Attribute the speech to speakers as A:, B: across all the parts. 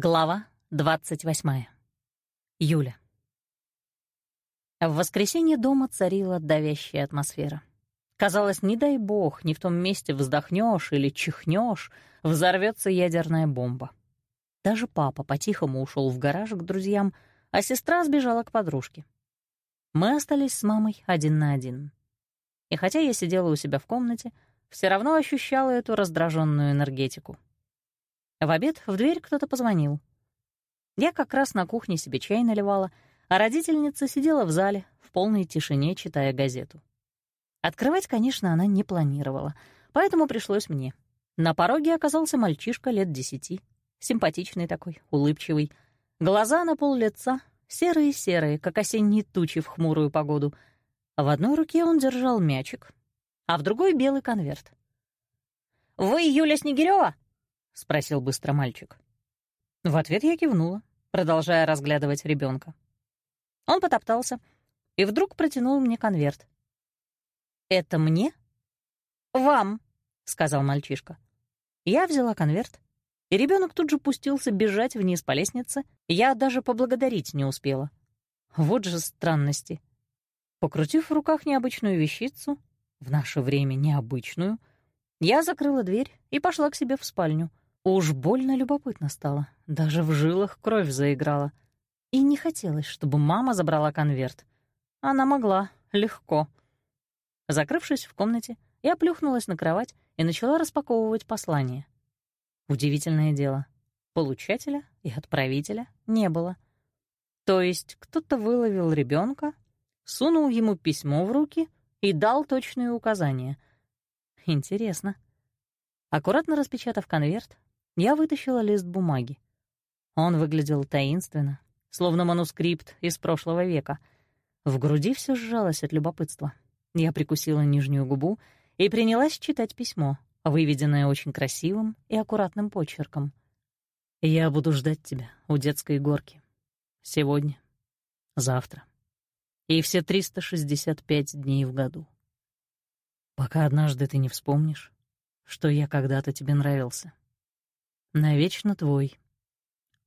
A: Глава 28. Юля. В воскресенье дома царила давящая атмосфера. Казалось, не дай бог, не в том месте вздохнешь или чихнешь, взорвется ядерная бомба. Даже папа по-тихому ушел в гараж к друзьям, а сестра сбежала к подружке. Мы остались с мамой один на один. И хотя я сидела у себя в комнате, все равно ощущала эту раздраженную энергетику. В обед в дверь кто-то позвонил. Я как раз на кухне себе чай наливала, а родительница сидела в зале, в полной тишине, читая газету. Открывать, конечно, она не планировала, поэтому пришлось мне. На пороге оказался мальчишка лет десяти, симпатичный такой, улыбчивый. Глаза на пол лица, серые-серые, как осенние тучи в хмурую погоду. В одной руке он держал мячик, а в другой — белый конверт. «Вы Юля Снегирёва?» — спросил быстро мальчик. В ответ я кивнула, продолжая разглядывать ребенка. Он потоптался и вдруг протянул мне конверт. «Это мне?» «Вам», — сказал мальчишка. Я взяла конверт, и ребенок тут же пустился бежать вниз по лестнице. Я даже поблагодарить не успела. Вот же странности. Покрутив в руках необычную вещицу, в наше время необычную, я закрыла дверь и пошла к себе в спальню. Уж больно любопытно стало, даже в жилах кровь заиграла. И не хотелось, чтобы мама забрала конверт. Она могла, легко. Закрывшись в комнате, я плюхнулась на кровать и начала распаковывать послание. Удивительное дело, получателя и отправителя не было. То есть кто-то выловил ребенка, сунул ему письмо в руки и дал точные указания. Интересно. Аккуратно распечатав конверт, я вытащила лист бумаги. Он выглядел таинственно, словно манускрипт из прошлого века. В груди все сжалось от любопытства. Я прикусила нижнюю губу и принялась читать письмо, выведенное очень красивым и аккуратным почерком. «Я буду ждать тебя у детской горки. Сегодня, завтра и все 365 дней в году. Пока однажды ты не вспомнишь, что я когда-то тебе нравился. Навечно твой.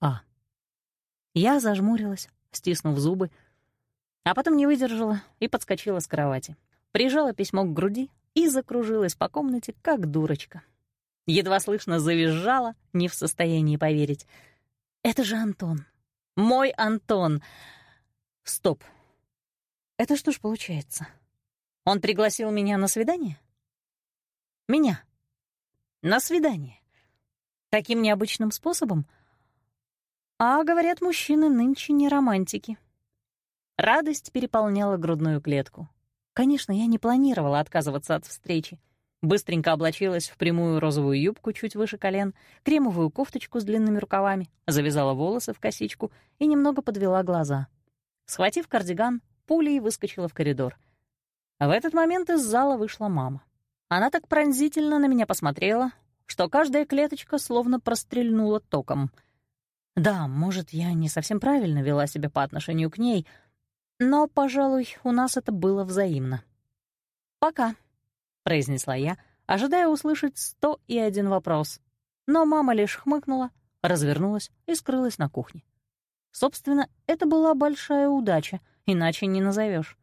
A: А. Я зажмурилась, стиснув зубы, а потом не выдержала и подскочила с кровати. Прижала письмо к груди и закружилась по комнате, как дурочка. Едва слышно завизжала, не в состоянии поверить. «Это же Антон! Мой Антон!» «Стоп! Это что ж получается? Он пригласил меня на свидание?» «Меня! На свидание!» Таким необычным способом? А, говорят, мужчины нынче не романтики. Радость переполняла грудную клетку. Конечно, я не планировала отказываться от встречи. Быстренько облачилась в прямую розовую юбку чуть выше колен, кремовую кофточку с длинными рукавами, завязала волосы в косичку и немного подвела глаза. Схватив кардиган, пулей выскочила в коридор. В этот момент из зала вышла мама. Она так пронзительно на меня посмотрела, что каждая клеточка словно прострельнула током. Да, может, я не совсем правильно вела себя по отношению к ней, но, пожалуй, у нас это было взаимно. «Пока», — произнесла я, ожидая услышать сто и один вопрос. Но мама лишь хмыкнула, развернулась и скрылась на кухне. Собственно, это была большая удача, иначе не назовешь.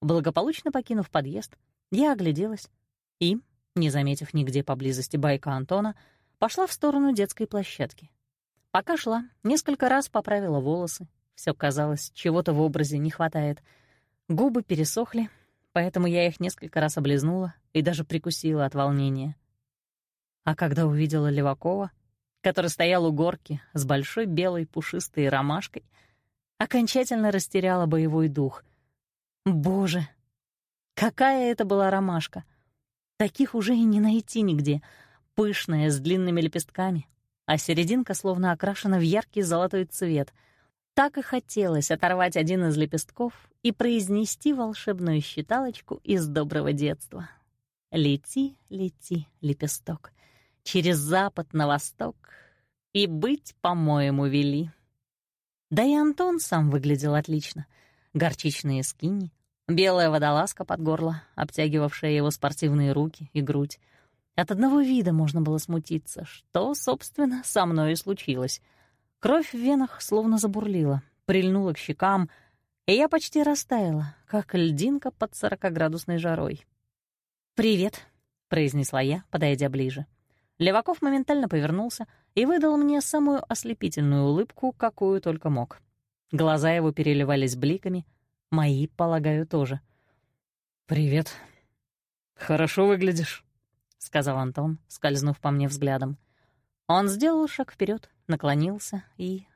A: Благополучно покинув подъезд, я огляделась и, не заметив нигде поблизости байка Антона, пошла в сторону детской площадки. Пока шла, несколько раз поправила волосы. Все казалось, чего-то в образе не хватает. Губы пересохли, поэтому я их несколько раз облизнула и даже прикусила от волнения. А когда увидела Левакова, который стоял у горки с большой белой пушистой ромашкой, окончательно растеряла боевой дух. Боже, какая это была ромашка! Таких уже и не найти нигде. Пышная, с длинными лепестками, а серединка словно окрашена в яркий золотой цвет. Так и хотелось оторвать один из лепестков и произнести волшебную считалочку из доброго детства. «Лети, лети, лепесток, через запад на восток, и быть, по-моему, вели». Да и Антон сам выглядел отлично. Горчичные скини, Белая водолазка под горло, обтягивавшая его спортивные руки и грудь. От одного вида можно было смутиться, что, собственно, со мной и случилось. Кровь в венах словно забурлила, прильнула к щекам, и я почти растаяла, как льдинка под сорокоградусной жарой. «Привет», — произнесла я, подойдя ближе. Леваков моментально повернулся и выдал мне самую ослепительную улыбку, какую только мог. Глаза его переливались бликами, мои, полагаю, тоже.
B: «Привет. Хорошо выглядишь», —
A: сказал Антон, скользнув по мне взглядом. Он сделал шаг вперед, наклонился и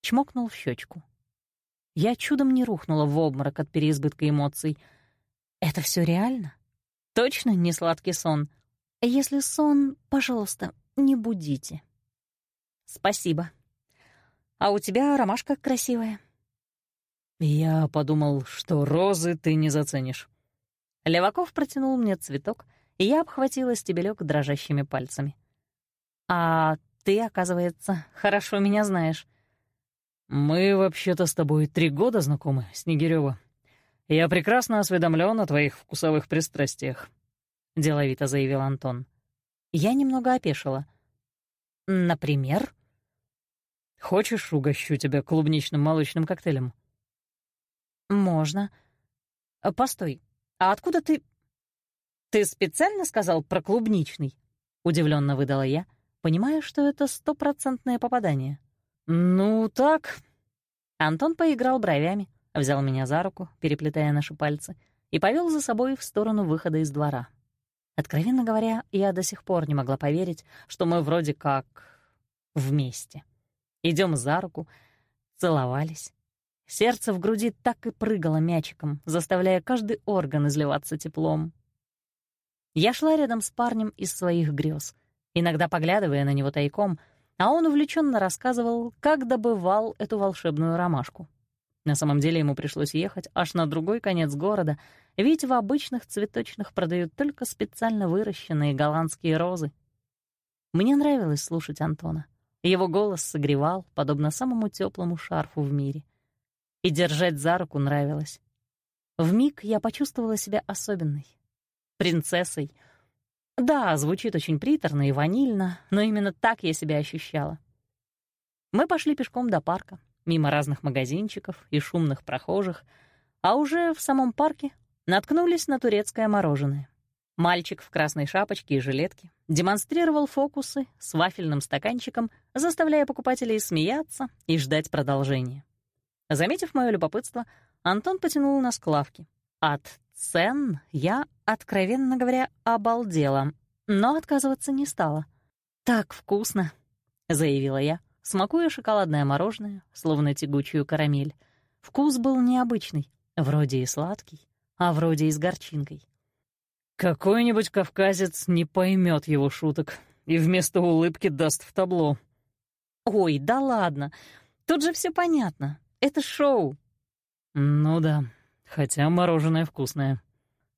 A: чмокнул в щечку. Я чудом не рухнула в обморок от переизбытка эмоций. Это все реально? Точно не сладкий сон? Если сон, пожалуйста, не будите. Спасибо. А у тебя ромашка красивая.
B: Я подумал, что розы ты не заценишь.
A: Леваков протянул мне цветок, и я обхватила стебелек дрожащими пальцами. «А ты, оказывается, хорошо меня знаешь».
B: «Мы вообще-то с тобой три года знакомы, Снегирёва. Я прекрасно осведомлен о твоих вкусовых пристрастиях», — деловито заявил Антон.
A: Я немного опешила. «Например?»
B: «Хочешь, угощу тебя клубничным молочным коктейлем?»
A: «Можно. Постой, а откуда ты...» «Ты специально сказал про клубничный?» — удивленно выдала я, понимая, что это стопроцентное попадание.
B: «Ну, так...»
A: Антон поиграл бровями, взял меня за руку, переплетая наши пальцы, и повел за собой в сторону выхода из двора. Откровенно говоря, я до сих пор не могла поверить, что мы вроде как вместе. Идем за руку, целовались. Сердце в груди так и прыгало мячиком, заставляя каждый орган изливаться теплом. Я шла рядом с парнем из своих грез, иногда поглядывая на него тайком, а он увлеченно рассказывал, как добывал эту волшебную ромашку. На самом деле ему пришлось ехать аж на другой конец города, ведь в обычных цветочных продают только специально выращенные голландские розы. Мне нравилось слушать Антона. Его голос согревал, подобно самому теплому шарфу в мире. И держать за руку нравилось. В миг я почувствовала себя особенной. Принцессой — да, звучит очень приторно и ванильно, но именно так я себя ощущала. Мы пошли пешком до парка, мимо разных магазинчиков и шумных прохожих, а уже в самом парке наткнулись на турецкое мороженое. Мальчик в красной шапочке и жилетке демонстрировал фокусы с вафельным стаканчиком, заставляя покупателей смеяться и ждать продолжения. Заметив мое любопытство, Антон потянул нас к лавке. От цен я, откровенно говоря, обалдела, но отказываться не стала. «Так вкусно», — заявила я, смакуя шоколадное мороженое, словно тягучую карамель. Вкус был необычный, вроде и сладкий, а вроде и с горчинкой.
B: «Какой-нибудь кавказец не поймет его шуток и вместо улыбки даст в табло».
A: «Ой, да ладно, тут же все понятно, это шоу».
B: «Ну да, хотя мороженое вкусное».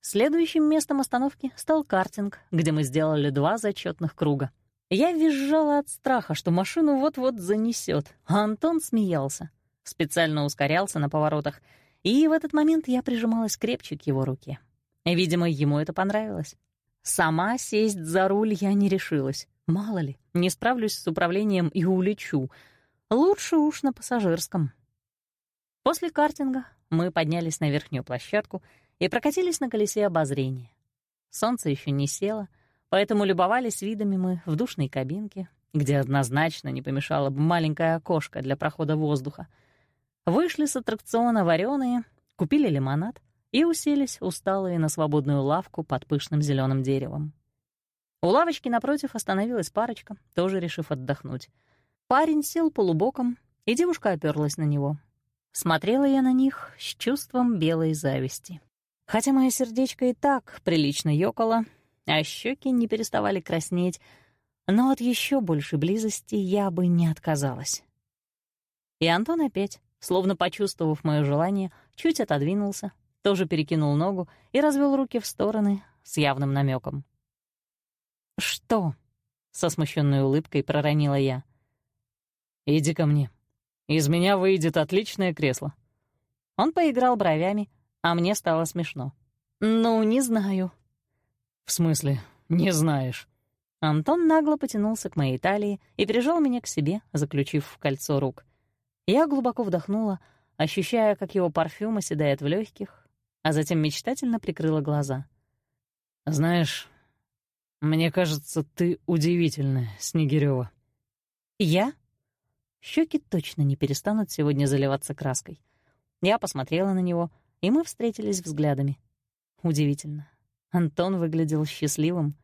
A: Следующим местом остановки стал картинг, где мы сделали два зачетных круга. Я визжала от страха, что машину вот-вот занесет, а Антон смеялся. Специально ускорялся на поворотах, и в этот момент я прижималась крепче к его руке. Видимо, ему это понравилось. Сама сесть за руль я не решилась. Мало ли, не справлюсь с управлением и улечу. Лучше уж на пассажирском. После картинга мы поднялись на верхнюю площадку и прокатились на колесе обозрения. Солнце еще не село, поэтому любовались видами мы в душной кабинке, где однозначно не помешало бы маленькое окошко для прохода воздуха. Вышли с аттракциона вареные, купили лимонад и уселись усталые на свободную лавку под пышным зеленым деревом. У лавочки напротив остановилась парочка, тоже решив отдохнуть. Парень сел полубоком, и девушка оперлась на него. Смотрела я на них с чувством белой зависти. Хотя мое сердечко и так прилично ёкало, а щеки не переставали краснеть, но от еще большей близости я бы не отказалась. И Антон опять, словно почувствовав мое желание, чуть отодвинулся, тоже перекинул ногу и развел руки в стороны с явным намеком. «Что?» — со смущенной улыбкой проронила я.
B: «Иди ко мне», из меня выйдет отличное кресло».
A: Он поиграл бровями, а мне стало смешно. «Ну, не знаю».
B: «В смысле, не знаешь?»
A: Антон нагло потянулся к моей талии и прижал меня к себе, заключив в кольцо рук. Я глубоко вдохнула, ощущая, как его парфюм оседает в легких, а затем мечтательно прикрыла глаза.
B: «Знаешь, мне кажется, ты удивительная, Снегирёва».
A: «Я?» Щеки точно не перестанут сегодня заливаться краской. Я посмотрела на него, и мы встретились взглядами. Удивительно. Антон выглядел счастливым.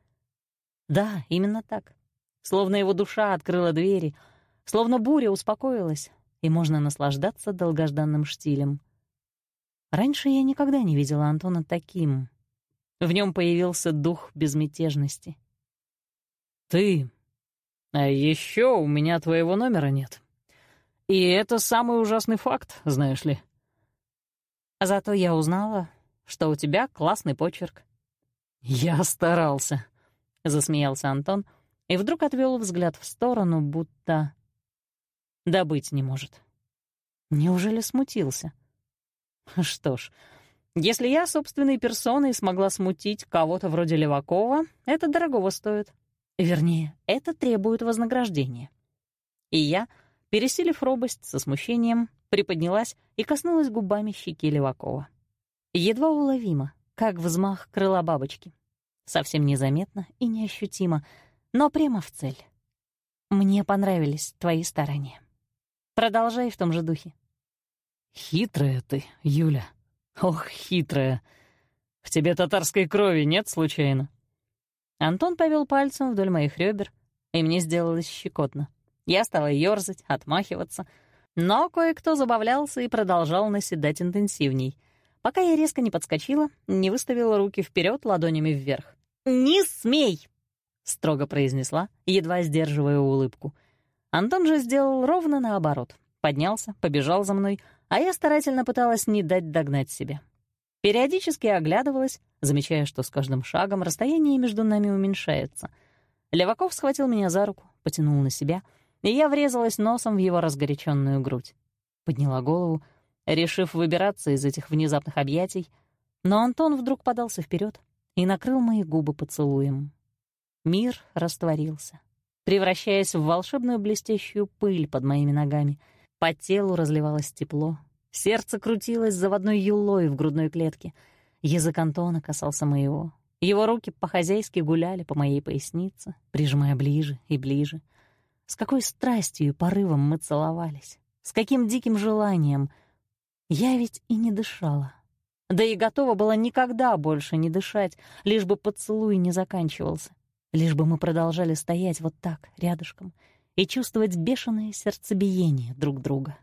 A: Да, именно так. Словно его душа открыла двери, словно буря успокоилась, и можно наслаждаться долгожданным штилем. Раньше я никогда не видела Антона таким. В нем появился дух безмятежности.
B: «Ты? А еще у меня твоего номера нет. И это самый ужасный факт, знаешь ли».
A: Зато я узнала, что у тебя классный почерк.
B: «Я старался», — засмеялся Антон и вдруг отвел взгляд в сторону, будто... Да быть не может. Неужели смутился? Что ж, если я собственной персоной смогла смутить кого-то вроде Левакова, это дорогого стоит. Вернее, это требует вознаграждения. И я, пересилив робость со смущением, приподнялась и коснулась губами щеки Левакова. Едва уловимо, как взмах крыла бабочки. Совсем незаметно и неощутимо, но прямо в цель. Мне понравились твои старания. Продолжай в том же духе. Хитрая ты, Юля. Ох, хитрая. В тебе татарской крови нет случайно? Антон повел пальцем вдоль моих ребер, и мне сделалось щекотно. Я стала ёрзать, отмахиваться, но кое-кто забавлялся и продолжал наседать интенсивней — пока я резко не подскочила, не выставила руки вперед ладонями вверх. «Не смей!» — строго произнесла, едва сдерживая улыбку. Антон же сделал ровно наоборот. Поднялся, побежал за мной, а я старательно пыталась не дать догнать себя. Периодически оглядывалась, замечая, что с каждым шагом расстояние между нами уменьшается. Леваков схватил меня за руку, потянул на себя, и я врезалась носом в его разгоряченную грудь. Подняла голову, решив выбираться из этих внезапных объятий, но Антон вдруг подался вперед и накрыл мои губы поцелуем. Мир растворился, превращаясь в волшебную блестящую пыль под моими ногами. По телу разливалось тепло, сердце крутилось заводной юлой в грудной клетке. Язык Антона касался моего. Его руки по-хозяйски гуляли по моей пояснице, прижимая ближе и ближе. С какой страстью и порывом мы целовались, с каким диким желанием — я ведь и не дышала. Да и готова была никогда больше не дышать, лишь бы поцелуй не заканчивался, лишь бы мы продолжали стоять вот так, рядышком, и чувствовать бешеное сердцебиение друг друга.